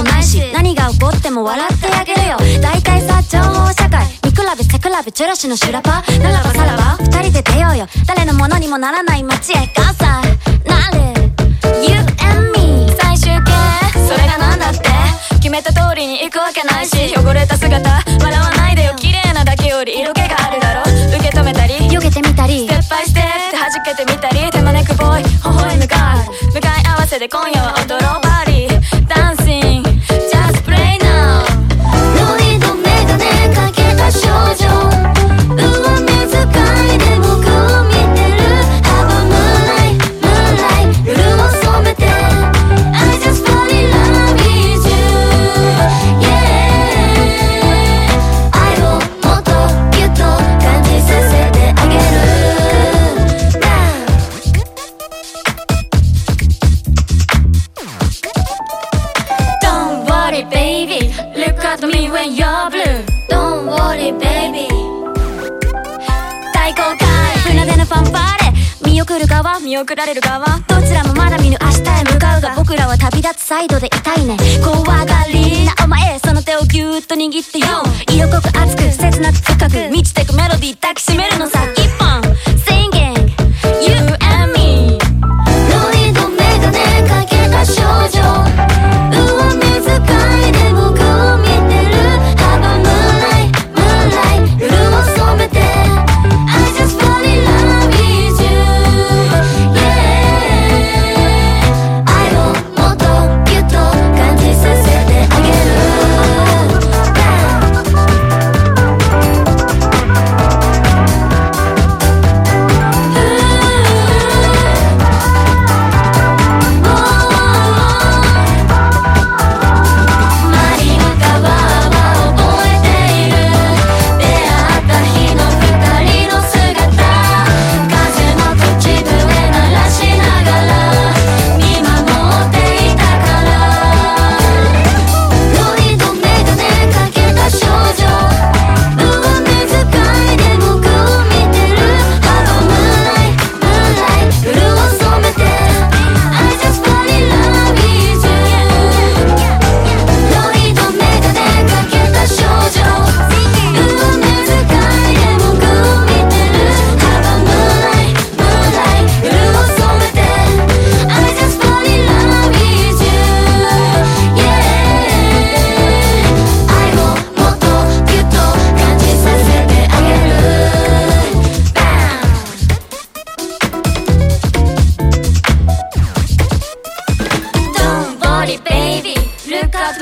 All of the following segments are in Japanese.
もないし何が起こっても笑ってべ背比べチュラシの修羅場。ならばさらば二人で出ようよ。誰のものにもならない街へガサなる。You and me 最終形。それがなんだって。決めた通りに行くわけないし汚れた姿。笑わないでよ。綺麗なだけより色気があるだろ。受け止めたり。よけてみたり。ステップバイステップで弾けてみたり me when you're blue Don't worry baby. 大公開。船出のファンファーレ。見送る側見送られる側。どちらもまだ見ぬ明日へ向かうが僕らは旅立つサイドでいたいね。怖がりなお前。その手をぎゅーっと握ってよ。色濃く熱く切なく深く満ちてくメロディー抱きしめるのさ。一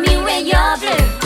me when you're blue.